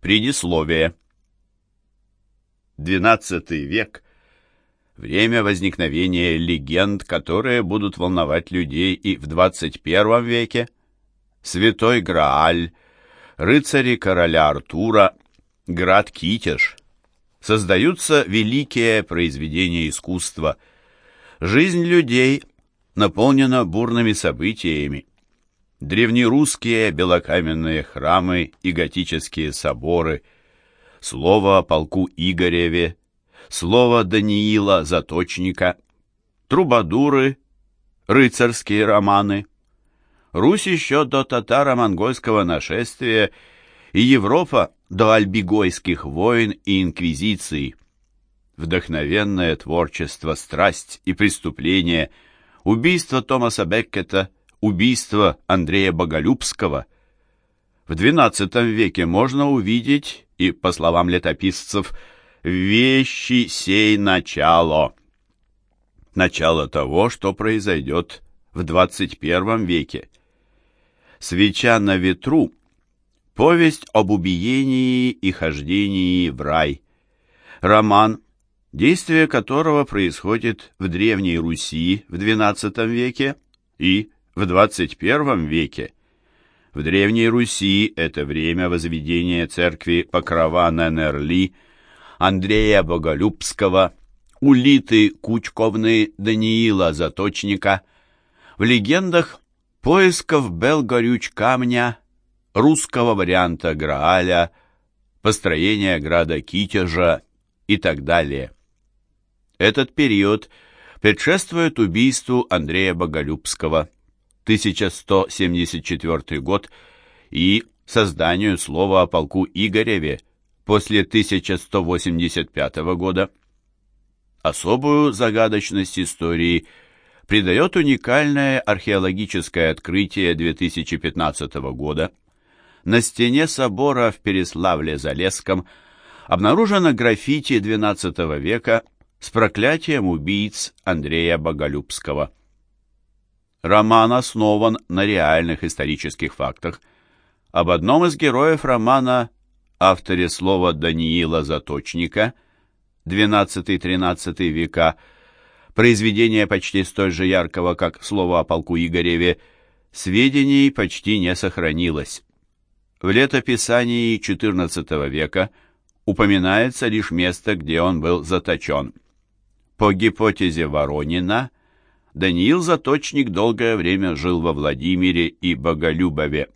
Предисловие. XII век – время возникновения легенд, которые будут волновать людей и в XXI веке. Святой Грааль, рыцари короля Артура, град Китеж. Создаются великие произведения искусства. Жизнь людей наполнена бурными событиями. Древнерусские белокаменные храмы и готические соборы, слово о полку Игореве, слово Даниила Заточника, трубадуры, рыцарские романы. Русь еще до татаро-монгольского нашествия и Европа до альбигойских войн и инквизиции. Вдохновенное творчество, страсть и преступление, убийство Томаса Беккета – убийство Андрея Боголюбского. В XII веке можно увидеть, и, по словам летописцев, «вещи сей начало». Начало того, что произойдет в XXI веке. «Свеча на ветру» — повесть об убиении и хождении в рай. Роман, действие которого происходит в Древней Руси в XII веке и в 21 веке. В Древней Руси это время возведения церкви Покрова Ненерли, Андрея Боголюбского, Улиты Кучковны Даниила Заточника, в легендах поисков Белгорюч камня, русского варианта Грааля, построения града Китежа и так далее. Этот период предшествует убийству Андрея Боголюбского. 1174 год и созданию слова о полку Игореве после 1185 года. Особую загадочность истории придает уникальное археологическое открытие 2015 года. На стене собора в Переславле-Залесском обнаружено граффити XII века с проклятием убийц Андрея Боголюбского. Роман основан на реальных исторических фактах. Об одном из героев романа, авторе слова Даниила Заточника, XII-XIII века, произведение почти столь же яркого, как слово о полку Игореве, сведений почти не сохранилось. В летописании XIV века упоминается лишь место, где он был заточен. По гипотезе Воронина – Даниил Заточник долгое время жил во Владимире и Боголюбове.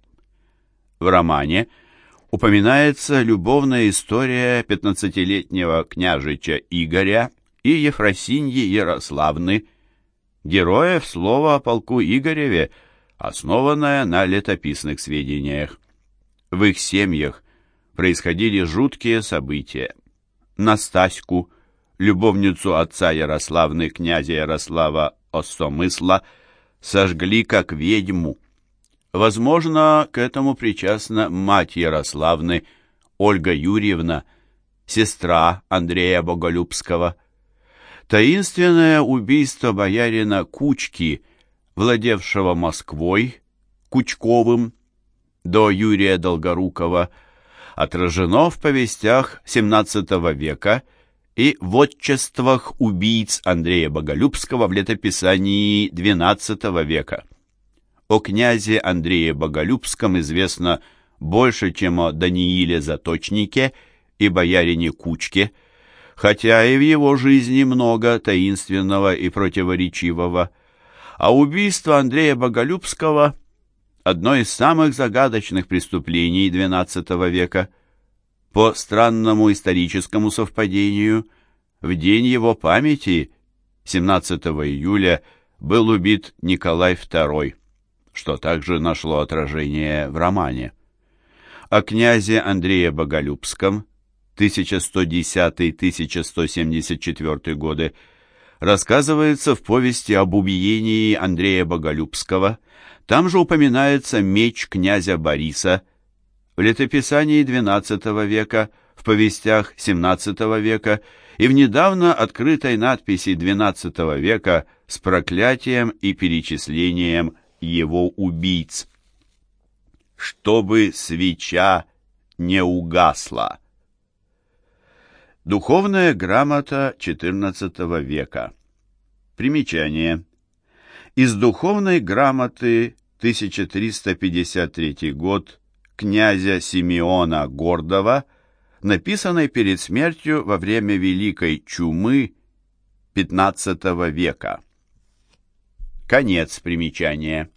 В романе упоминается любовная история пятнадцатилетнего княжича Игоря и Ефросиньи Ярославны, героев слова о полку Игореве, основанное на летописных сведениях. В их семьях происходили жуткие события. Настаську, любовницу отца Ярославны, князя Ярослава Осомысла сожгли как ведьму. Возможно, к этому причастна мать Ярославны, Ольга Юрьевна, сестра Андрея Боголюбского. Таинственное убийство боярина Кучки, владевшего Москвой, Кучковым, до Юрия Долгорукова, отражено в повестях XVII века и в отчествах убийц Андрея Боголюбского в летописании XII века. О князе Андрее Боголюбском известно больше, чем о Данииле Заточнике и боярине Кучке, хотя и в его жизни много таинственного и противоречивого. А убийство Андрея Боголюбского – одно из самых загадочных преступлений XII века – по странному историческому совпадению, в день его памяти, 17 июля, был убит Николай II, что также нашло отражение в романе. О князе Андрея Боголюбском 1110-1174 годы рассказывается в повести об убиении Андрея Боголюбского. Там же упоминается меч князя Бориса – в летописании XII века, в повестях XVII века и в недавно открытой надписи XII века с проклятием и перечислением его убийц. Чтобы свеча не угасла. Духовная грамота XIV века. Примечание. Из духовной грамоты 1353 год князя Симеона Гордова, написанной перед смертью во время Великой Чумы XV века. Конец примечания.